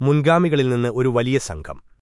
മുൻഗാമികളിൽ നിന്ന് ഒരു വലിയ സംഘം